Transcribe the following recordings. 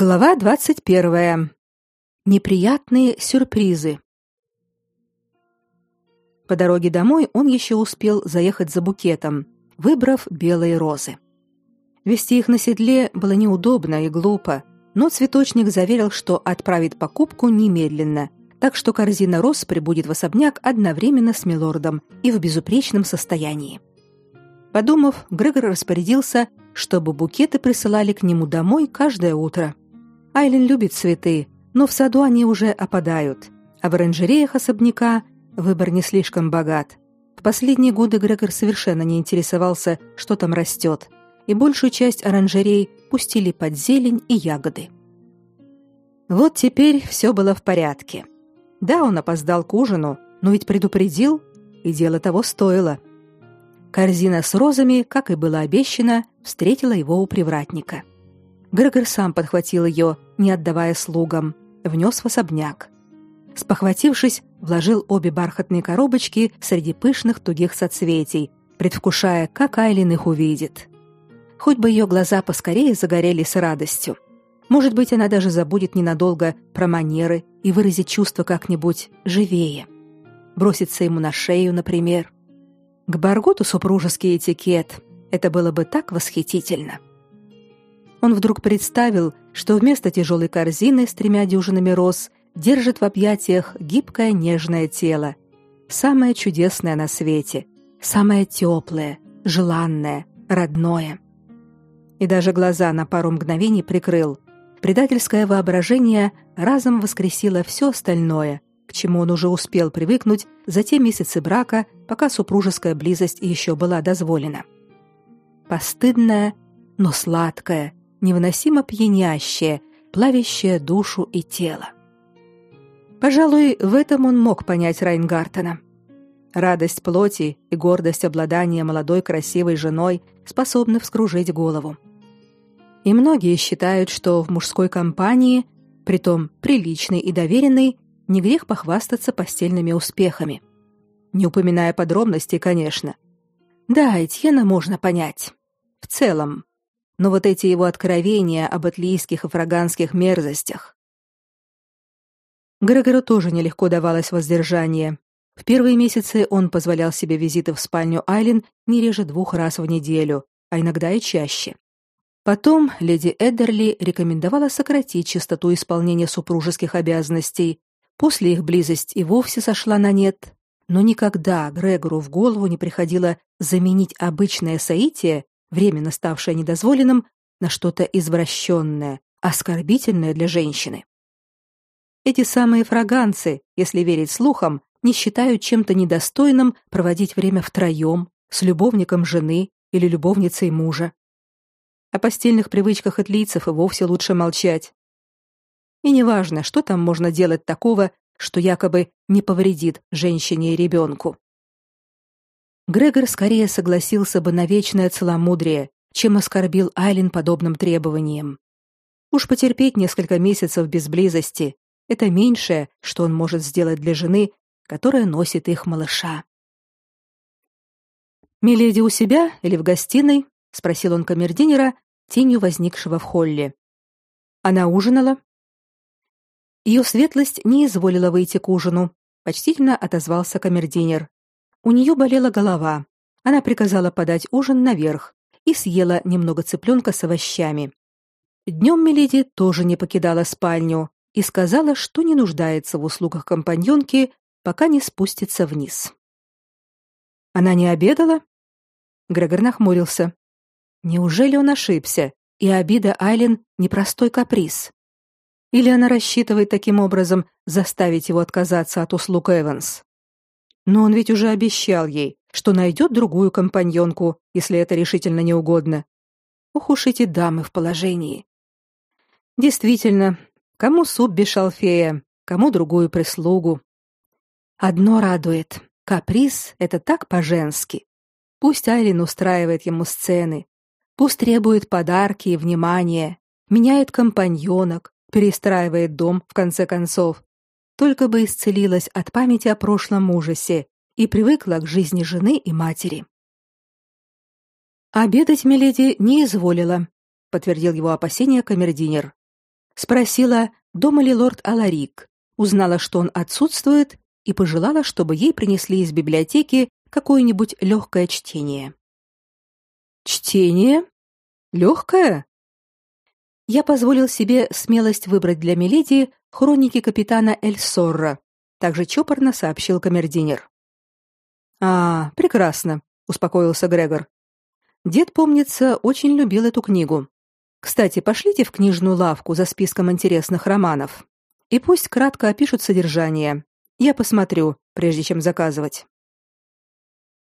Глава 21. Неприятные сюрпризы. По дороге домой он еще успел заехать за букетом, выбрав белые розы. Вести их на седле было неудобно и глупо, но цветочник заверил, что отправит покупку немедленно, так что корзина роз прибудет в особняк одновременно с милордом и в безупречном состоянии. Подумав, Грегор распорядился, чтобы букеты присылали к нему домой каждое утро. Айлин любит цветы, но в саду они уже опадают, а в оранжереях особняка выбор не слишком богат. В последние годы Грегор совершенно не интересовался, что там растет, и большую часть оранжерей пустили под зелень и ягоды. Вот теперь все было в порядке. Да, он опоздал к ужину, но ведь предупредил, и дело того стоило. Корзина с розами, как и было обещано, встретила его у привратника. Грегор сам подхватил ее, не отдавая слугам, внес в особняк. Спохватившись, вложил обе бархатные коробочки среди пышных тугих соцветий, предвкушая, как Айлин их увидит. Хоть бы ее глаза поскорее загорелись радостью. Может быть, она даже забудет ненадолго про манеры и выразит чувства как-нибудь живее. Бросится ему на шею, например. К Барготу супружеский этикет. Это было бы так восхитительно. — он вдруг представил, что вместо тяжелой корзины с тремя дюжинами роз держит в объятиях гибкое нежное тело, самое чудесное на свете, самое теплое, желанное, родное. И даже глаза на пару мгновений прикрыл. Предательское воображение разом воскресило все остальное, к чему он уже успел привыкнуть за те месяцы брака, пока супружеская близость еще была дозволена. Постыдная, но сладкая, невыносимо пьянящее, плавящее душу и тело. Пожалуй, в этом он мог понять Райнгартена. Радость плоти и гордость обладания молодой красивой женой способны вскружить голову. И многие считают, что в мужской компании, притом приличной и доверенной, не грех похвастаться постельными успехами. Не упоминая подробностей, конечно. Да, Этьена можно понять. В целом, но вот эти его откровения об атлийских и фраганских мерзостях. Грегору тоже нелегко давалось воздержание. В первые месяцы он позволял себе визиты в спальню Айлин не реже двух раз в неделю, а иногда и чаще. Потом леди Эддерли рекомендовала сократить частоту исполнения супружеских обязанностей. После их близость и вовсе сошла на нет. Но никогда Грегору в голову не приходило заменить обычное соитие временно ставшее недозволенным, на что-то извращенное, оскорбительное для женщины. Эти самые фраганцы, если верить слухам, не считают чем-то недостойным проводить время втроем, с любовником жены или любовницей мужа. О постельных привычках итлийцев и вовсе лучше молчать. И неважно, что там можно делать такого, что якобы не повредит женщине и ребенку. Грегор скорее согласился бы на вечное целомудрие, чем оскорбил Айлин подобным требованием. Уж потерпеть несколько месяцев без близости — это меньшее, что он может сделать для жены, которая носит их малыша. «Миледи у себя или в гостиной?» — спросил он камердинера, тенью возникшего в холле. «Она ужинала?» Ее светлость не изволила выйти к ужину, почтительно отозвался камердинер. У нее болела голова. Она приказала подать ужин наверх и съела немного цыпленка с овощами. Днем Миледи тоже не покидала спальню и сказала, что не нуждается в услугах компаньонки, пока не спустится вниз. Она не обедала? Грегор нахмурился. Неужели он ошибся, и обида Айлен непростой каприз? Или она рассчитывает таким образом заставить его отказаться от услуг Эванс? Но он ведь уже обещал ей, что найдет другую компаньонку, если это решительно не угодно. Ох уж эти дамы в положении. Действительно, кому суп без шалфея, кому другую прислугу. Одно радует. Каприз — это так по-женски. Пусть Айлин устраивает ему сцены, пусть требует подарки и внимания, меняет компаньонок, перестраивает дом, в конце концов только бы исцелилась от памяти о прошлом ужасе и привыкла к жизни жены и матери. Обедать Миледи не изволила, подтвердил его опасения камердинер. Спросила, дома ли лорд Аларик, узнала, что он отсутствует, и пожелала, чтобы ей принесли из библиотеки какое-нибудь легкое чтение. Чтение? Легкое? Я позволил себе смелость выбрать для Миледи хроники капитана Эль Сорра, также чопорно сообщил камердинер. А, прекрасно, успокоился Грегор. Дед, помнится, очень любил эту книгу. Кстати, пошлите в книжную лавку за списком интересных романов. И пусть кратко опишут содержание. Я посмотрю, прежде чем заказывать.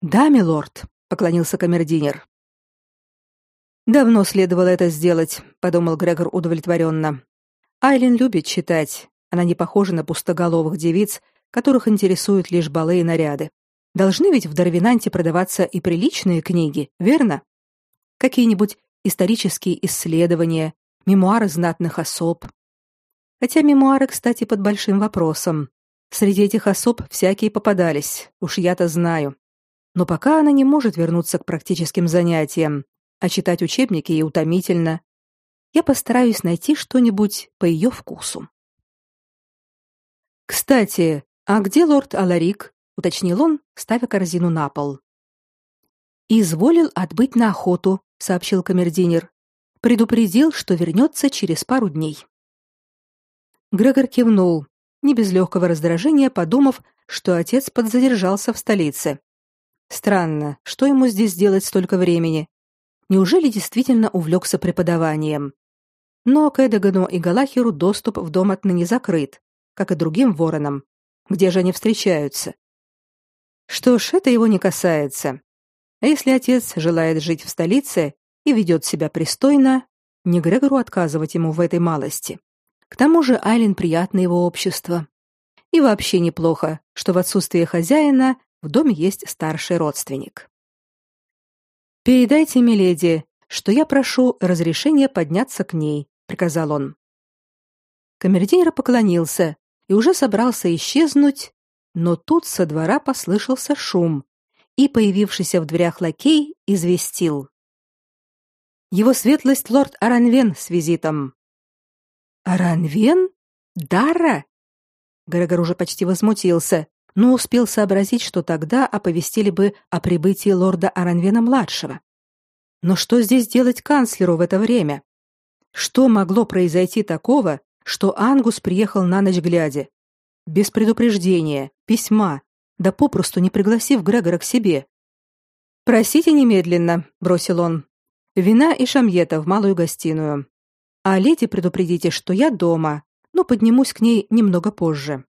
Да, милорд, поклонился камердинер. Давно следовало это сделать, подумал Грегор удовлетворенно. Айлин любит читать. Она не похожа на пустоголовых девиц, которых интересуют лишь балы и наряды. Должны ведь в Дарвинанте продаваться и приличные книги, верно? Какие-нибудь исторические исследования, мемуары знатных особ. Хотя мемуары, кстати, под большим вопросом. Среди этих особ всякие попадались, уж я-то знаю. Но пока она не может вернуться к практическим занятиям, а читать учебники ей утомительно. Я постараюсь найти что-нибудь по ее вкусу. Кстати, а где лорд Аларик? уточнил он, ставя корзину на пол. Изволил отбыть на охоту, сообщил камердинер. Предупредил, что вернется через пару дней. Грегор кивнул, не без легкого раздражения, подумав, что отец подзадержался в столице. Странно, что ему здесь делать столько времени? Неужели действительно увлекся преподаванием? Но к Эдегану и Галахеру доступ в дом отныне закрыт, как и другим воронам. Где же они встречаются? Что ж, это его не касается. А если отец желает жить в столице и ведет себя пристойно, не Грегору отказывать ему в этой малости. К тому же Айлин приятно его общество. И вообще неплохо, что в отсутствие хозяина в доме есть старший родственник. Передайте миледи, что я прошу разрешения подняться к ней, приказал он. Камердинер поклонился и уже собрался исчезнуть, но тут со двора послышался шум, и появившийся в дверях лакей известил: его светлость лорд Аранвен с визитом. Аранвен? Дара? Грегор уже почти возмутился, но успел сообразить, что тогда оповестили бы о прибытии лорда Аранвена младшего. Но что здесь делать канцлеру в это время? Что могло произойти такого, что Ангус приехал на ночь глядя, без предупреждения, письма, да попросту не пригласив Грегора к себе. Просите немедленно, бросил он. Вина и шамьета в малую гостиную. А леди предупредите, что я дома, но поднимусь к ней немного позже.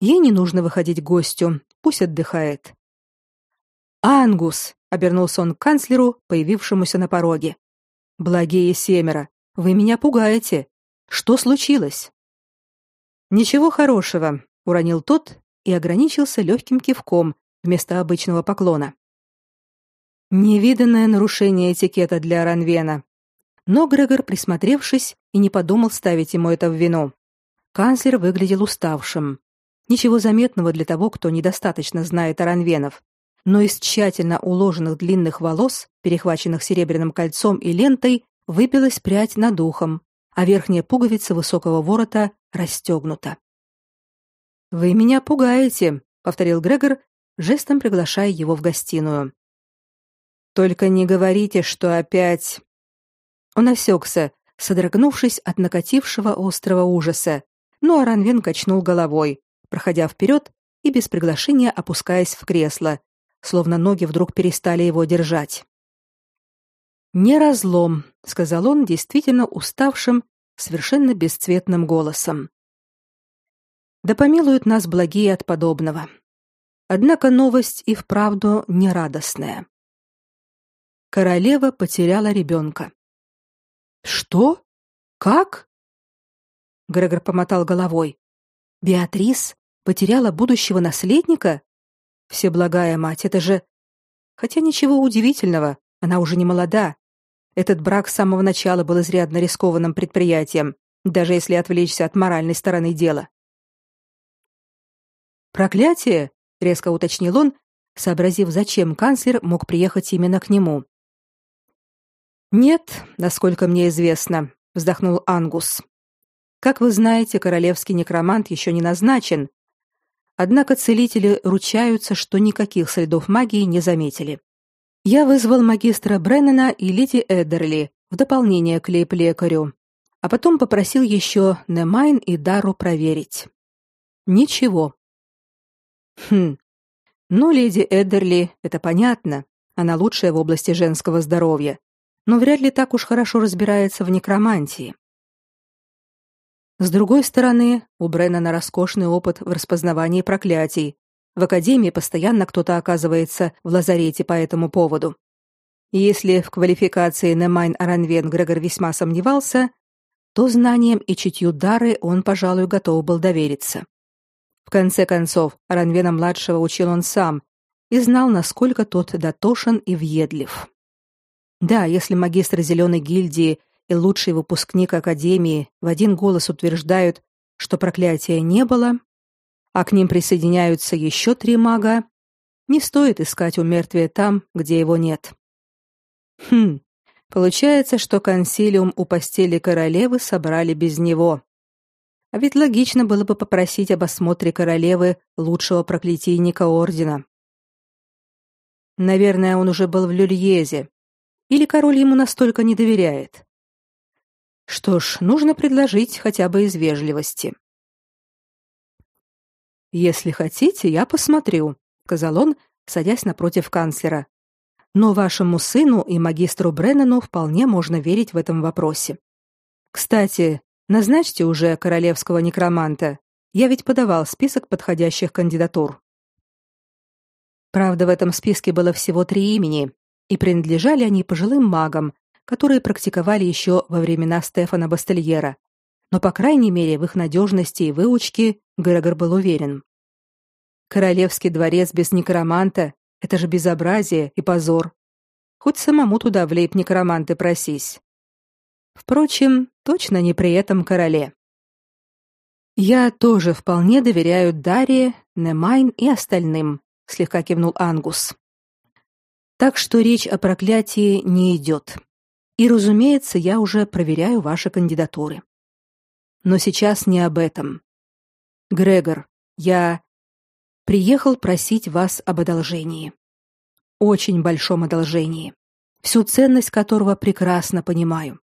Ей не нужно выходить к гостю, пусть отдыхает. Ангус, обернулся он к канцлеру, появившемуся на пороге. Благие семеро, вы меня пугаете. Что случилось? Ничего хорошего, уронил тот и ограничился легким кивком вместо обычного поклона. Невиданное нарушение этикета для Ранвена. Но Грегор, присмотревшись, и не подумал ставить ему это в вину. Канцлер выглядел уставшим. Ничего заметного для того, кто недостаточно знает Аранвенов. Но из тщательно уложенных длинных волос, перехваченных серебряным кольцом и лентой, выбилась прядь над ухом, а верхняя пуговица высокого ворота расстегнута. Вы меня пугаете, повторил Грегор, жестом приглашая его в гостиную. Только не говорите, что опять Он осекся, содрогнувшись от накатившего острого ужаса. Но Аранвен качнул головой, проходя вперед и без приглашения опускаясь в кресло, словно ноги вдруг перестали его держать. «Не разлом», — сказал он действительно уставшим, совершенно бесцветным голосом. Да помилуют нас благие от подобного. Однако новость и вправду нерадостная. Королева потеряла ребенка. Что? Как? Грегор помотал головой. Беатрис потеряла будущего наследника? Всеблагая мать, это же Хотя ничего удивительного, она уже не молода. Этот брак с самого начала был изрядно рискованным предприятием, даже если отвлечься от моральной стороны дела. Проклятие, резко уточнил он, сообразив, зачем канцлер мог приехать именно к нему. Нет, насколько мне известно, вздохнул Ангус. Как вы знаете, королевский некромант еще не назначен. Однако целители ручаются, что никаких следов магии не заметили. Я вызвал магистра Бреннена и леди Эддерли в дополнение к лейб-лекарю, а потом попросил еще Немайн и Дару проверить. Ничего. Хм. Ну, леди Эддерли, это понятно. Она лучшая в области женского здоровья, но вряд ли так уж хорошо разбирается в некромантии. С другой стороны, у Бреннана роскошный опыт в распознавании проклятий. В академии постоянно кто-то оказывается в лазарете по этому поводу. И если в квалификации Немайн Аранвен Грегор весьма сомневался, то знанием и чутью Дары он, пожалуй, готов был довериться. В конце концов, Аранвена-младшего учил он сам и знал, насколько тот дотошен и въедлив. Да, если магистр Зеленой гильдии и лучший выпускник Академии в один голос утверждают, что проклятия не было, а к ним присоединяются еще три мага, не стоит искать умертвие там, где его нет. Хм, получается, что консилиум у постели королевы собрали без него. А ведь логично было бы попросить об осмотре королевы лучшего проклятийника ордена. Наверное, он уже был в Люльезе. Или король ему настолько не доверяет. Что ж, нужно предложить хотя бы из вежливости. Если хотите, я посмотрю, сказал он, садясь напротив канцлера. Но вашему сыну и магистру Бреннану вполне можно верить в этом вопросе. Кстати, назначьте уже королевского некроманта. Я ведь подавал список подходящих кандидатур. Правда, в этом списке было всего три имени, и принадлежали они пожилым магам, которые практиковали еще во времена Стефана Бастельера. Но, по крайней мере, в их надежности и выучке Грегор был уверен. Королевский дворец без некроманта — это же безобразие и позор. Хоть самому туда в лейб-некроманты просись. Впрочем, точно не при этом короле. Я тоже вполне доверяю Дарье, Немайн и остальным, слегка кивнул Ангус. Так что речь о проклятии не идет. И, разумеется, я уже проверяю ваши кандидатуры. Но сейчас не об этом. Грегор, я приехал просить вас об одолжении. Очень большом одолжении, всю ценность которого прекрасно понимаю.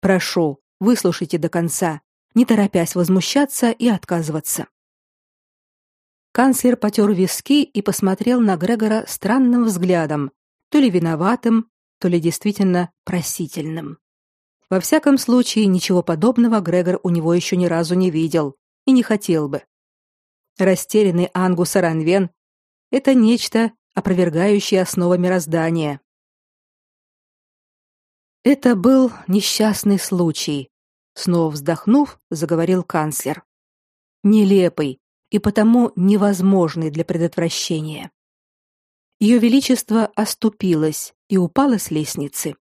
Прошу, выслушайте до конца, не торопясь возмущаться и отказываться. Канцлер потер виски и посмотрел на Грегора странным взглядом, то ли виноватым, то ли действительно просительным. Во всяком случае, ничего подобного Грегор у него еще ни разу не видел и не хотел бы. Растерянный Ангус Аранвен — это нечто, опровергающее основы мироздания. Это был несчастный случай, снова вздохнув, заговорил канцлер. Нелепый, и потому невозможный для предотвращения. Ее величество оступилось и упало с лестницы.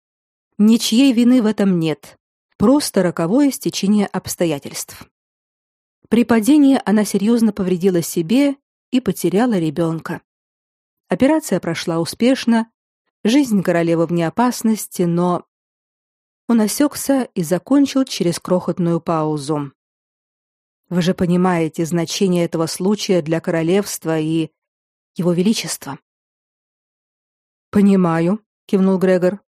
Ничьей вины в этом нет, просто роковое стечение обстоятельств. При падении она серьезно повредила себе и потеряла ребенка. Операция прошла успешно, жизнь королевы вне опасности, но он осекся и закончил через крохотную паузу. Вы же понимаете значение этого случая для королевства и его величества. Понимаю, кивнул Грегор.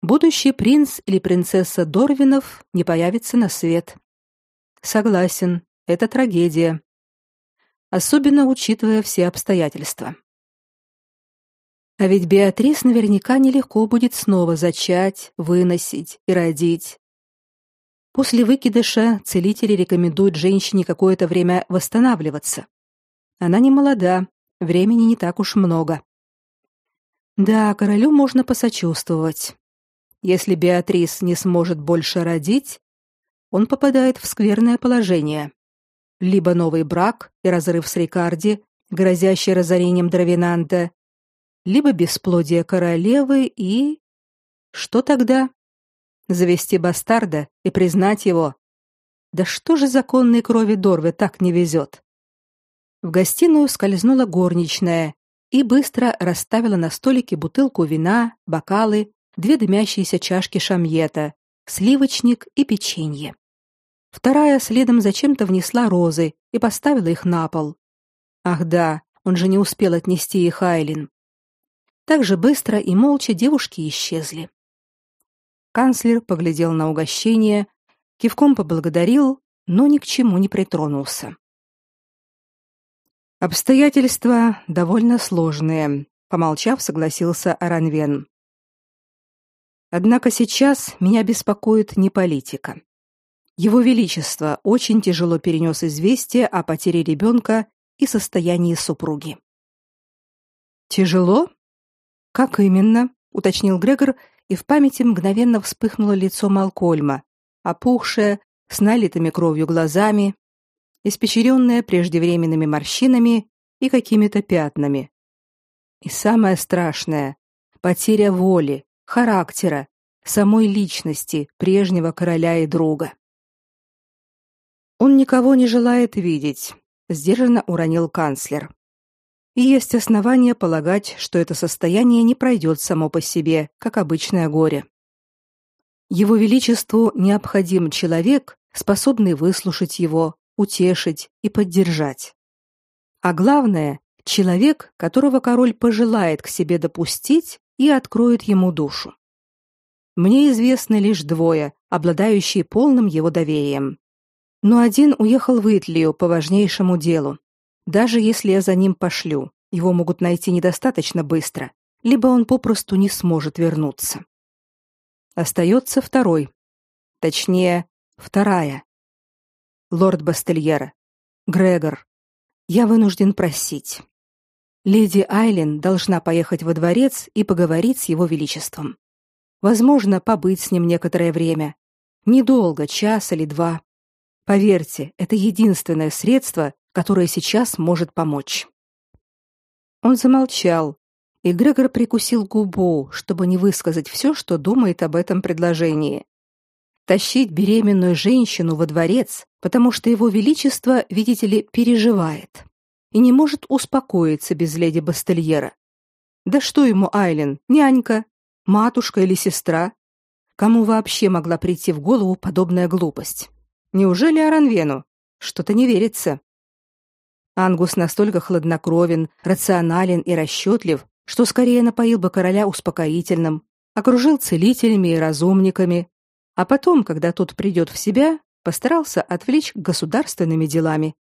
Будущий принц или принцесса Дорвинов не появится на свет. Согласен, это трагедия. Особенно учитывая все обстоятельства. А ведь Беатрис наверняка нелегко будет снова зачать, выносить и родить. После выкидыша целители рекомендуют женщине какое-то время восстанавливаться. Она не молода, времени не так уж много. Да, королю можно посочувствовать. Если Беатрис не сможет больше родить, он попадает в скверное положение. Либо новый брак и разрыв с Рикарди, грозящий разорением Дравинанта, либо бесплодие королевы и... Что тогда? завести бастарда и признать его. Да что же законной крови Дорве так не везет? В гостиную скользнула горничная и быстро расставила на столике бутылку вина, бокалы, две дымящиеся чашки шамьета, сливочник и печенье. Вторая следом зачем-то внесла розы и поставила их на пол. Ах да, он же не успел отнести их Айлин. Так же быстро и молча девушки исчезли. Канцлер поглядел на угощение, кивком поблагодарил, но ни к чему не притронулся. Обстоятельства довольно сложные, помолчав, согласился Аранвен. Однако сейчас меня беспокоит не политика. Его величество очень тяжело перенес известие о потере ребенка и состоянии супруги. Тяжело? Как именно? уточнил Грегор, и в памяти мгновенно вспыхнуло лицо Малкольма, опухшее, с налитыми кровью глазами, испещренное преждевременными морщинами и какими-то пятнами. И самое страшное потеря воли, характера, самой личности прежнего короля и друга. Он никого не желает видеть, сдержанно уронил канцлер. И есть основания полагать, что это состояние не пройдет само по себе, как обычное горе. Его величеству необходим человек, способный выслушать его, утешить и поддержать. А главное, человек, которого король пожелает к себе допустить и откроет ему душу. Мне известны лишь двое, обладающие полным его доверием. Но один уехал в Итлию по важнейшему делу, даже если я за ним пошлю, его могут найти недостаточно быстро, либо он попросту не сможет вернуться. Остается второй. Точнее, вторая. Лорд Бастельера. Грегор. Я вынужден просить. Леди Айлен должна поехать во дворец и поговорить с его величеством. Возможно, побыть с ним некоторое время. Недолго, час или два. Поверьте, это единственное средство, которое сейчас может помочь. Он замолчал, и Грегор прикусил губу, чтобы не высказать все, что думает об этом предложении. Тащить беременную женщину во дворец, потому что его величество, видите ли, переживает и не может успокоиться без леди Бастельера. Да что ему Айлен, нянька, матушка или сестра? Кому вообще могла прийти в голову подобная глупость? Неужели Аранвену? Что-то не верится. Ангус настолько хладнокровен, рационален и расчетлив, что скорее напоил бы короля успокоительным, окружил целителями и разумниками, а потом, когда тот придет в себя, постарался отвлечь государственными делами.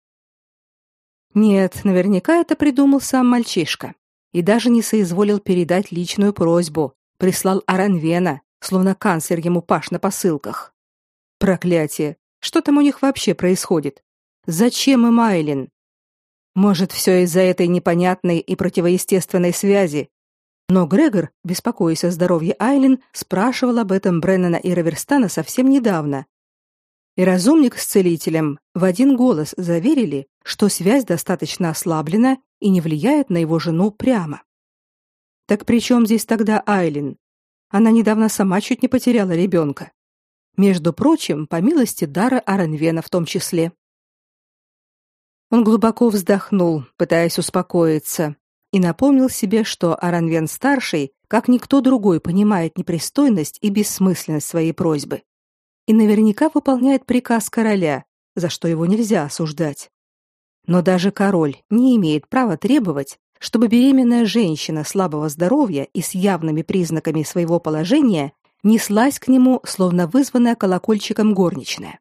Нет, наверняка это придумал сам мальчишка и даже не соизволил передать личную просьбу, прислал Аранвена, словно канцлер ему паш на посылках. Проклятие! Что там у них вообще происходит? Зачем им Айлин? Может, все из-за этой непонятной и противоестественной связи. Но Грегор, беспокоясь о здоровье Айлин, спрашивал об этом Бреннана и Раверстана совсем недавно. И разумник с целителем в один голос заверили, что связь достаточно ослаблена и не влияет на его жену прямо. Так при чем здесь тогда Айлин? Она недавно сама чуть не потеряла ребенка. Между прочим, по милости Дара Аранвена в том числе. Он глубоко вздохнул, пытаясь успокоиться, и напомнил себе, что Аранвен старший, как никто другой, понимает непристойность и бессмысленность своей просьбы, и наверняка выполняет приказ короля, за что его нельзя осуждать. Но даже король не имеет права требовать, чтобы беременная женщина слабого здоровья и с явными признаками своего положения неслась к нему, словно вызванная колокольчиком горничная.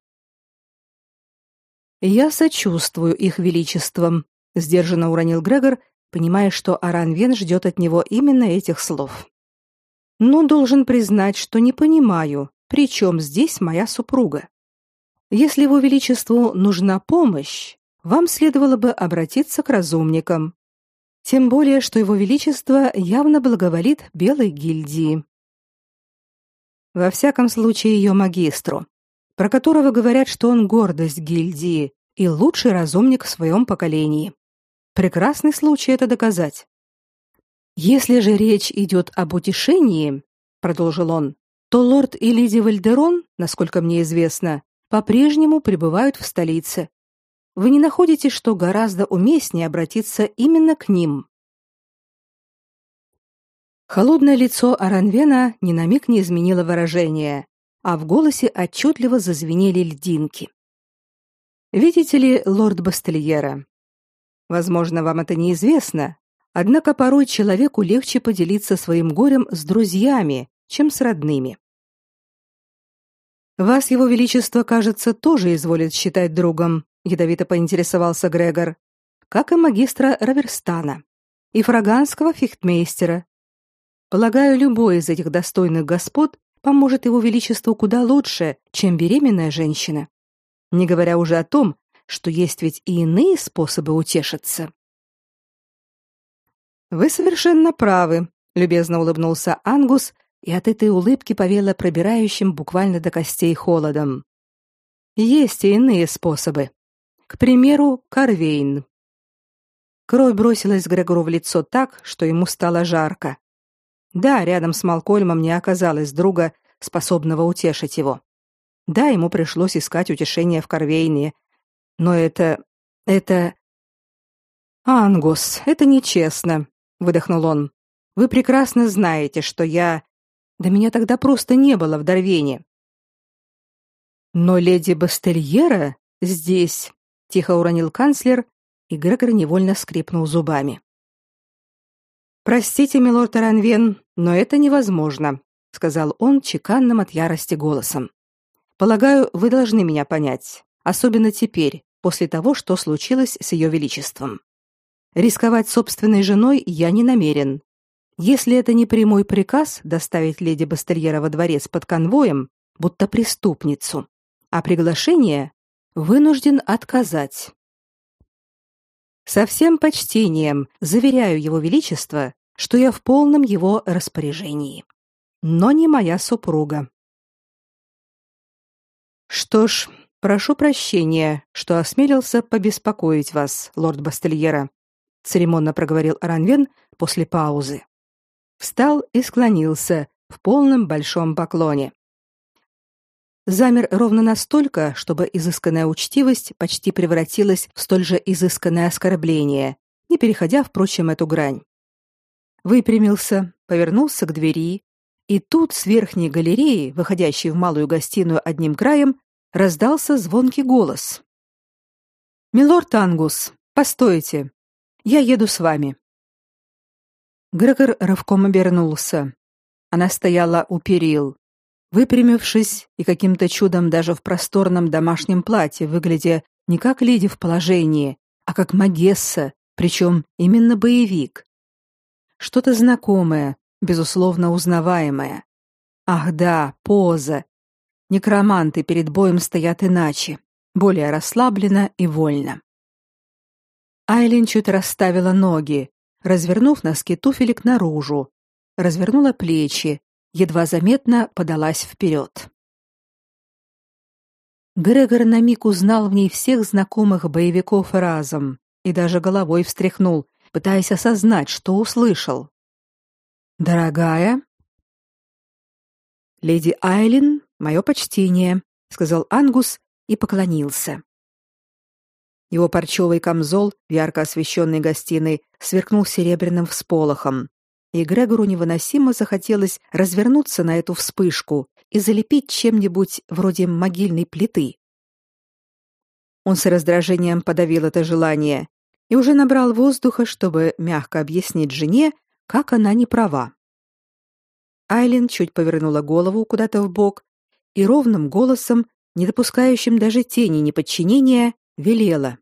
Я сочувствую их величествам, сдержанно уронил Грегор, понимая, что Аранвен ждет от него именно этих слов. Но должен признать, что не понимаю, при чем здесь моя супруга. Если его величеству нужна помощь, вам следовало бы обратиться к разумникам. Тем более, что его величество явно благоволит белой гильдии. Во всяком случае, ее магистру, про которого говорят, что он гордость гильдии и лучший разумник в своем поколении. Прекрасный случай это доказать. Если же речь идет об утешении, продолжил он, то лорд и леди Вальдерон, насколько мне известно, по-прежнему пребывают в столице. Вы не находите, что гораздо уместнее обратиться именно к ним? Холодное лицо Аранвена ни на миг не изменило выражение, а в голосе отчетливо зазвенели льдинки. Видите ли, лорд Бастельера, возможно, вам это неизвестно, однако порой человеку легче поделиться своим горем с друзьями, чем с родными. Вас его величество, кажется, тоже изволит считать другом, ядовито поинтересовался Грегор, как и магистра Раверстана и фраганского фехтмейстера. Полагаю, любой из этих достойных господ поможет его величеству куда лучше, чем беременная женщина. Не говоря уже о том, что есть ведь и иные способы утешиться. Вы совершенно правы, любезно улыбнулся Ангус, и от этой улыбки повело пробирающим буквально до костей холодом. Есть и иные способы. К примеру, Карвейн. Кровь бросилась Грегору в лицо так, что ему стало жарко. Да, рядом с Малкольмом не оказалось друга, способного утешить его. Да, ему пришлось искать утешение в Корвейне, но это... это... «Ангус, это нечестно», — выдохнул он. «Вы прекрасно знаете, что я... Да меня тогда просто не было в Дорвене». «Но леди Бастельера здесь», — тихо уронил канцлер, и Грегор невольно скрипнул зубами. Простите, милорд Аранвен, но это невозможно, сказал он чеканным от ярости голосом. Полагаю, вы должны меня понять, особенно теперь, после того, что случилось с ее величеством. Рисковать собственной женой я не намерен. Если это не прямой приказ доставить леди Бастельера во дворец под конвоем, будто преступницу, а приглашение вынужден отказать. Со всем почтением заверяю его величество, что я в полном его распоряжении. Но не моя супруга. Что ж, прошу прощения, что осмелился побеспокоить вас, лорд Бастельера, церемонно проговорил Аранвен после паузы. Встал и склонился в полном большом поклоне замер ровно настолько, чтобы изысканная учтивость почти превратилась в столь же изысканное оскорбление, не переходя, впрочем, эту грань. Выпрямился, повернулся к двери, и тут с верхней галереи, выходящей в малую гостиную одним краем, раздался звонкий голос. «Милорд Ангус, постойте, я еду с вами». Грегор рывком обернулся. Она стояла у перил, выпрямившись и каким-то чудом даже в просторном домашнем платье, выглядя не как леди в положении, а как магесса, причем именно боевик. Что-то знакомое, безусловно узнаваемое. Ах да, поза. Некроманты перед боем стоят иначе, более расслабленно и вольно. Айлин чуть расставила ноги, развернув носки туфелек наружу, развернула плечи, едва заметно подалась вперед. Грегор на миг узнал в ней всех знакомых боевиков разом и даже головой встряхнул, пытаясь осознать, что услышал. «Дорогая?» «Леди Айлин, мое почтение», — сказал Ангус и поклонился. Его парчевый камзол в ярко освещенной гостиной сверкнул серебряным всполохом, и Грегору невыносимо захотелось развернуться на эту вспышку и залепить чем-нибудь вроде могильной плиты. Он с раздражением подавил это желание и уже набрал воздуха, чтобы мягко объяснить жене, как она не права. Айлин чуть повернула голову куда-то в бок и ровным голосом, не допускающим даже тени неподчинения, велела: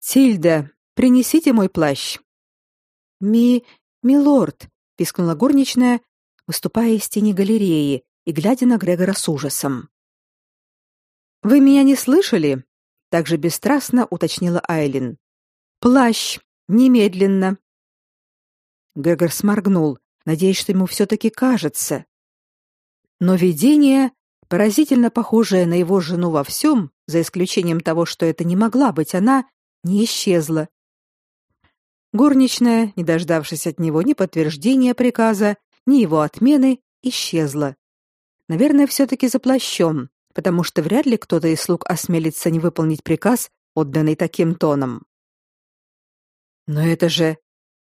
"Тильда, принесите мой плащ". "Ми, «Милорд!» — пискнула горничная, выступая из тени галереи и глядя на Грегора с ужасом. «Вы меня не слышали?» — также бесстрастно уточнила Айлин. «Плащ! Немедленно!» Грегор сморгнул, надеясь, что ему все-таки кажется. Но видение, поразительно похожее на его жену во всем, за исключением того, что это не могла быть она, не исчезло, Горничная, не дождавшись от него ни подтверждения приказа, ни его отмены, исчезла. Наверное, все-таки за плащом, потому что вряд ли кто-то из слуг осмелится не выполнить приказ, отданный таким тоном. Но это же...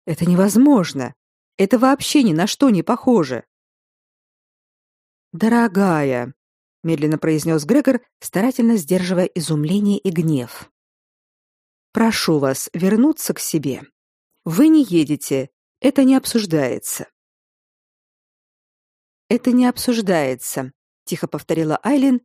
это невозможно. Это вообще ни на что не похоже. Дорогая, медленно произнес Грегор, старательно сдерживая изумление и гнев. Прошу вас вернуться к себе. Вы не едете, это не обсуждается. Это не обсуждается, тихо повторила Айлин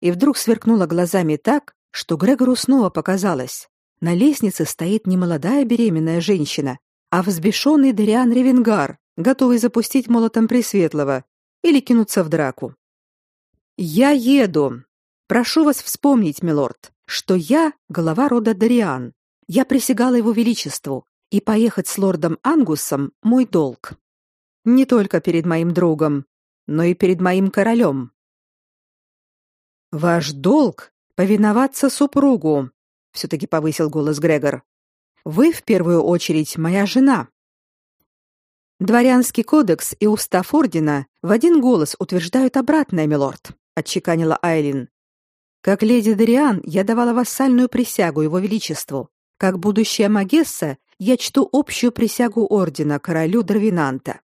и вдруг сверкнула глазами так, что Грегору снова показалось. На лестнице стоит не молодая беременная женщина, а взбешенный Дариан Ревенгар, готовый запустить молотом Пресветлого или кинуться в драку. «Я еду. Прошу вас вспомнить, милорд, что я глава рода Дариан. Я присягала его величеству, и поехать с лордом Ангусом — мой долг. Не только перед моим другом, но и перед моим королем». «Ваш долг — повиноваться супругу», — все-таки повысил голос Грегор. Вы в первую очередь моя жена. Дворянский кодекс и устав ордена в один голос утверждают обратное, милорд, отчеканила Айлин. Как леди Дариан я давала вассальную присягу его величеству. Как будущая магесса я чту общую присягу ордена королю Дарвинанта.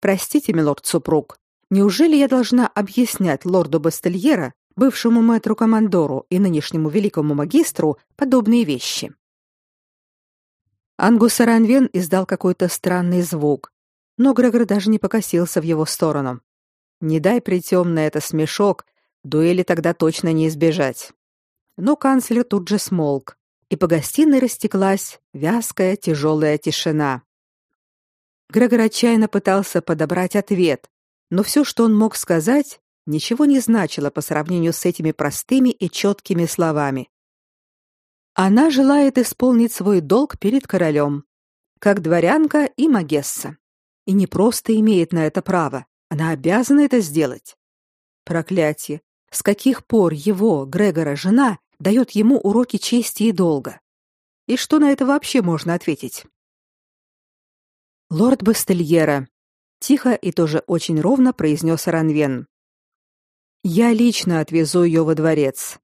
Простите, милорд-супруг, неужели я должна объяснять лорду Бастельера, бывшему мэтру-командору и нынешнему великому магистру, подобные вещи? Ангус Ранвен издал какой-то странный звук, но Грегор даже не покосился в его сторону. Не дай притемно это смешок, дуэли тогда точно не избежать. Но канцлер тут же смолк, и по гостиной растеклась вязкая тяжелая тишина. Грегор отчаянно пытался подобрать ответ, но все, что он мог сказать, ничего не значило по сравнению с этими простыми и четкими словами. Она желает исполнить свой долг перед королем, как дворянка и магесса. И не просто имеет на это право, она обязана это сделать. Проклятие! С каких пор его, Грегора, жена дает ему уроки чести и долга? И что на это вообще можно ответить? Лорд Бастельера тихо и тоже очень ровно произнес Ранвен. Я лично отвезу ее во дворец.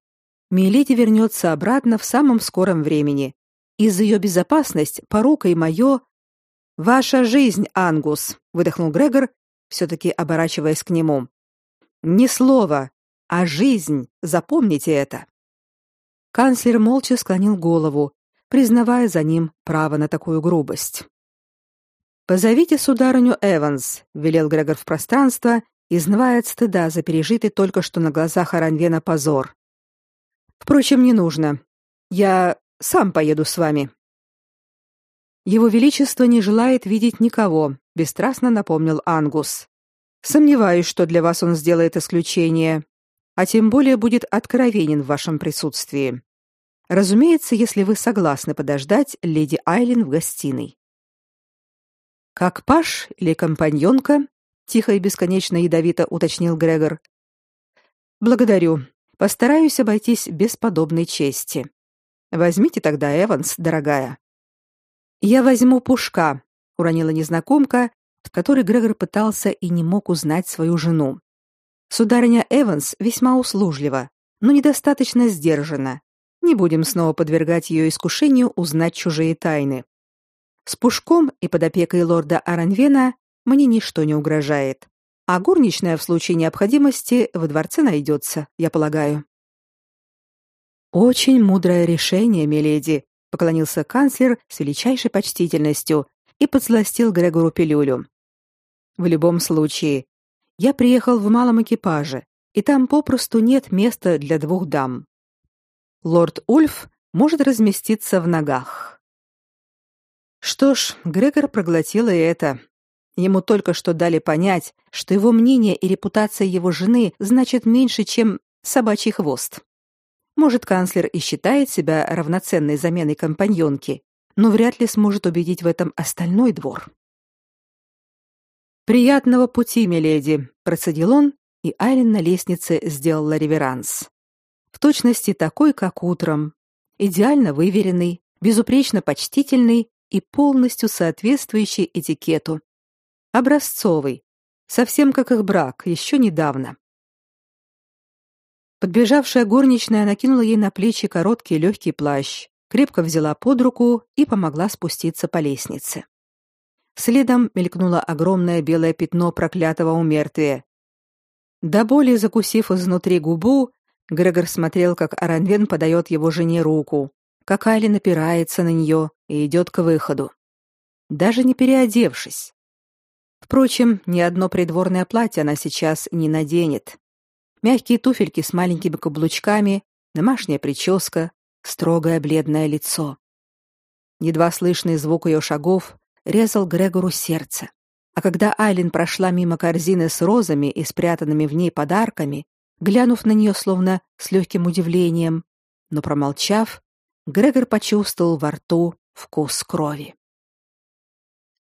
Миледи вернется обратно в самом скором времени. И за ее безопасность порука и мое... «Ваша жизнь, Ангус!» — выдохнул Грегор, все-таки оборачиваясь к нему. «Не слово, а жизнь, запомните это!» Канцлер молча склонил голову, признавая за ним право на такую грубость. «Позовите сударыню Эванс», — велел Грегор в пространство, изнывая от стыда за пережитый только что на глазах Аранвена позор. Впрочем, не нужно. Я сам поеду с вами. Его величество не желает видеть никого, бесстрастно напомнил Ангус. Сомневаюсь, что для вас он сделает исключение, а тем более будет откровенен в вашем присутствии. Разумеется, если вы согласны подождать леди Айлин в гостиной. Как паш или компаньонка? тихо и бесконечно ядовито уточнил Грегор. Благодарю, Постараюсь обойтись без подобной чести. Возьмите тогда Эванс, дорогая. Я возьму Пушка, уронила незнакомка, в которой Грегор пытался и не мог узнать свою жену. Сударыня Эванс весьма услужлива, но недостаточно сдержана. Не будем снова подвергать ее искушению узнать чужие тайны. С Пушком и под опекой лорда Аранвена мне ничто не угрожает а горничная в случае необходимости во дворце найдется, я полагаю. Очень мудрое решение, миледи, поклонился канцлер с величайшей почтительностью и подсластил Грегору пилюлю. В любом случае, я приехал в малом экипаже, и там попросту нет места для двух дам. Лорд Ульф может разместиться в ногах. Что ж, Грегор проглотил и это, Ему только что дали понять, что его мнение и репутация его жены значит меньше, чем собачий хвост. Может, канцлер и считает себя равноценной заменой компаньонки, но вряд ли сможет убедить в этом остальной двор. Приятного пути, миледи, процедил он, и Айлен на лестнице сделала реверанс. В точности такой, как утром, идеально выверенный, безупречно почтительный и полностью соответствующий этикету, Образцовый, совсем как их брак, еще недавно. Подбежавшая горничная накинула ей на плечи короткий легкий плащ, крепко взяла под руку и помогла спуститься по лестнице. Следом мелькнуло огромное белое пятно проклятого умертвия. До боли закусив изнутри губу, Грегор смотрел, как Аранвен подает его жене руку, как Али напирается на нее и идет к выходу. Даже не переодевшись. Впрочем, ни одно придворное платье она сейчас не наденет. Мягкие туфельки с маленькими каблучками, домашняя прическа, строгое бледное лицо. Едва слышный звук ее шагов резал Грегору сердце. А когда Айлин прошла мимо корзины с розами и спрятанными в ней подарками, глянув на нее словно с легким удивлением, но промолчав, Грегор почувствовал во рту вкус крови.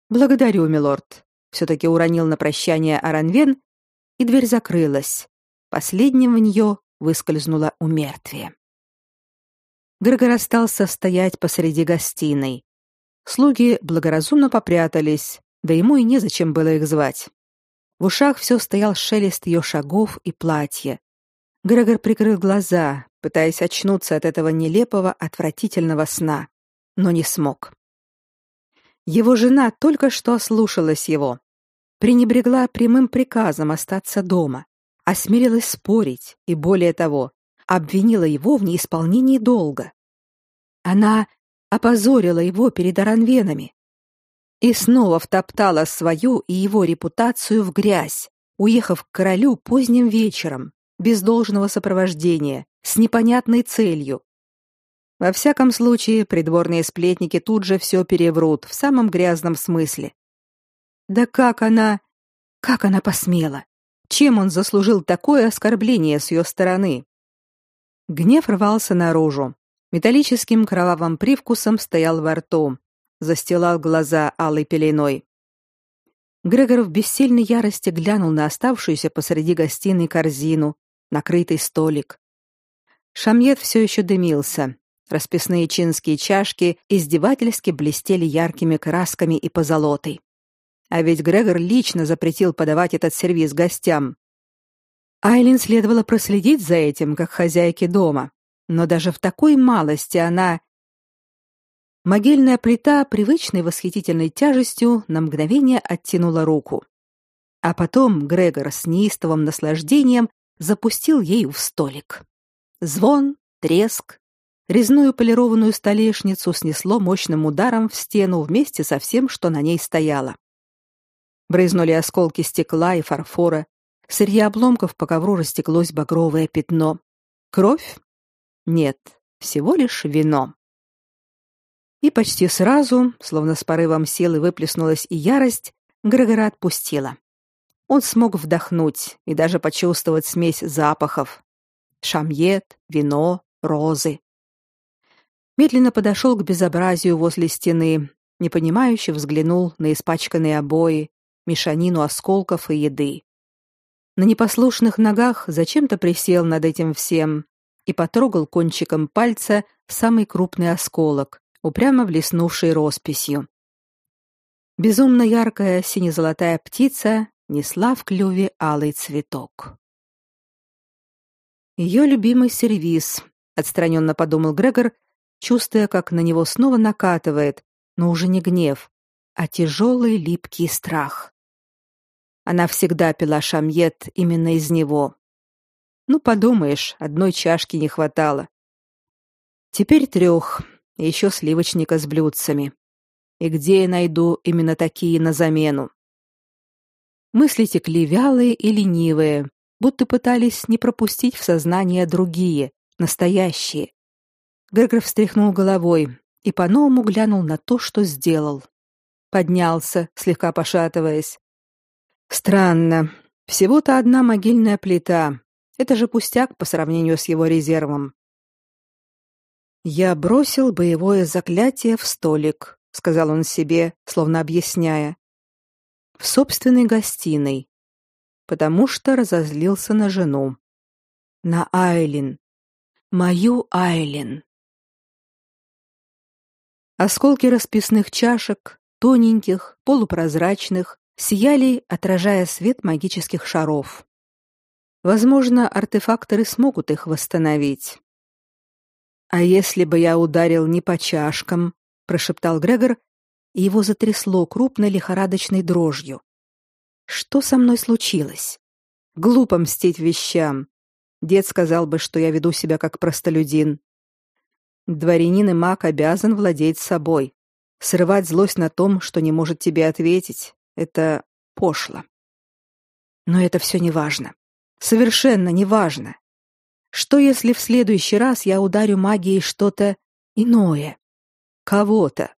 «Благодарю, милорд», — все-таки уронил на прощание Аранвен, и дверь закрылась. Последним в нее выскользнуло умертвие. Грегор остался стоять посреди гостиной. Слуги благоразумно попрятались, да ему и незачем было их звать. В ушах все стоял шелест ее шагов и платья. Грегор прикрыл глаза, пытаясь очнуться от этого нелепого, отвратительного сна, но не смог. Его жена только что ослушалась его, пренебрегла прямым приказом остаться дома, осмелилась спорить и, более того, обвинила его в неисполнении долга. Она опозорила его перед аранвенами, и снова втоптала свою и его репутацию в грязь, уехав к королю поздним вечером, без должного сопровождения, с непонятной целью. Во всяком случае, придворные сплетники тут же все переврут в самом грязном смысле. Да как она, как она посмела? Чем он заслужил такое оскорбление с ее стороны? Гнев рвался наружу. Металлическим кровавым привкусом стоял во рту, застилал глаза алой пеленой. Грегор в бессильной ярости глянул на оставшуюся посреди гостиной корзину, накрытый столик. Шамьет все еще дымился. Расписные чинские чашки издевательски блестели яркими красками и позолотой. А ведь Грегор лично запретил подавать этот сервиз гостям. Айлин следовало проследить за этим, как хозяйке дома. Но даже в такой малости она Могильная плита привычной восхитительной тяжестью на мгновение оттянула руку. А потом Грегор с неистовым наслаждением запустил ею в столик. Звон, треск, резную полированную столешницу снесло мощным ударом в стену вместе со всем, что на ней стояло. Брызнули осколки стекла и фарфора, среди обломков по ковру растеклось багровое пятно. Кровь? Нет, всего лишь вино. И почти сразу, словно с порывом силы выплеснулась и ярость, Грегора отпустила. Он смог вдохнуть и даже почувствовать смесь запахов. Шамьет, вино, розы. Медленно подошел к безобразию возле стены, непонимающе взглянул на испачканные обои, мешанину осколков и еды. На непослушных ногах зачем-то присел над этим всем и потрогал кончиком пальца самый крупный осколок, упрямо блеснувшей росписью. Безумно яркая сине-золотая птица несла в клюве алый цветок. Ее любимый сервиз, отстраненно подумал Грегор, чувствуя, как на него снова накатывает, но уже не гнев, а тяжелый липкий страх. Она всегда пила шамьет именно из него. Ну, подумаешь, одной чашки не хватало. Теперь трех, еще сливочника с блюдцами. И где я найду именно такие на замену? Мысли текли вялые и ленивые, будто пытались не пропустить в сознание другие, настоящие. Грегор встряхнул головой и по-новому глянул на то, что сделал. Поднялся, слегка пошатываясь. Странно. Всего-то одна могильная плита. Это же пустяк по сравнению с его резервом. Я бросил боевое заклятие в столик, сказал он себе, словно объясняя. В собственной гостиной, потому что разозлился на жену. На Айлин. Мою Айлин. Осколки расписных чашек, тоненьких, полупрозрачных, сияли, отражая свет магических шаров. Возможно, артефакторы смогут их восстановить. А если бы я ударил не по чашкам, прошептал Грегор, и его затрясло крупной лихорадочной дрожью. Что со мной случилось? Глупо мстить вещам. Дед сказал бы, что я веду себя как простолюдин. Дворянин и маг обязан владеть собой. Срывать злость на том, что не может тебе ответить, это пошло. Но это все не важно. Совершенно не важно. Что если в следующий раз я ударю магией что-то иное? Кого-то?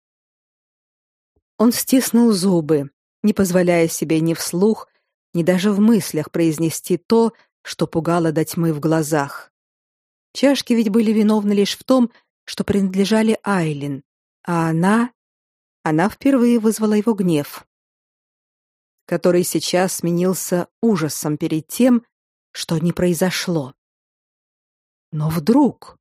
Он стиснул зубы, не позволяя себе ни вслух, ни даже в мыслях произнести то, что пугало до тьмы в глазах. Чашки ведь были виновны лишь в том, что принадлежали Айлин, а она... Она впервые вызвала его гнев, который сейчас сменился ужасом перед тем, что не произошло. Но вдруг...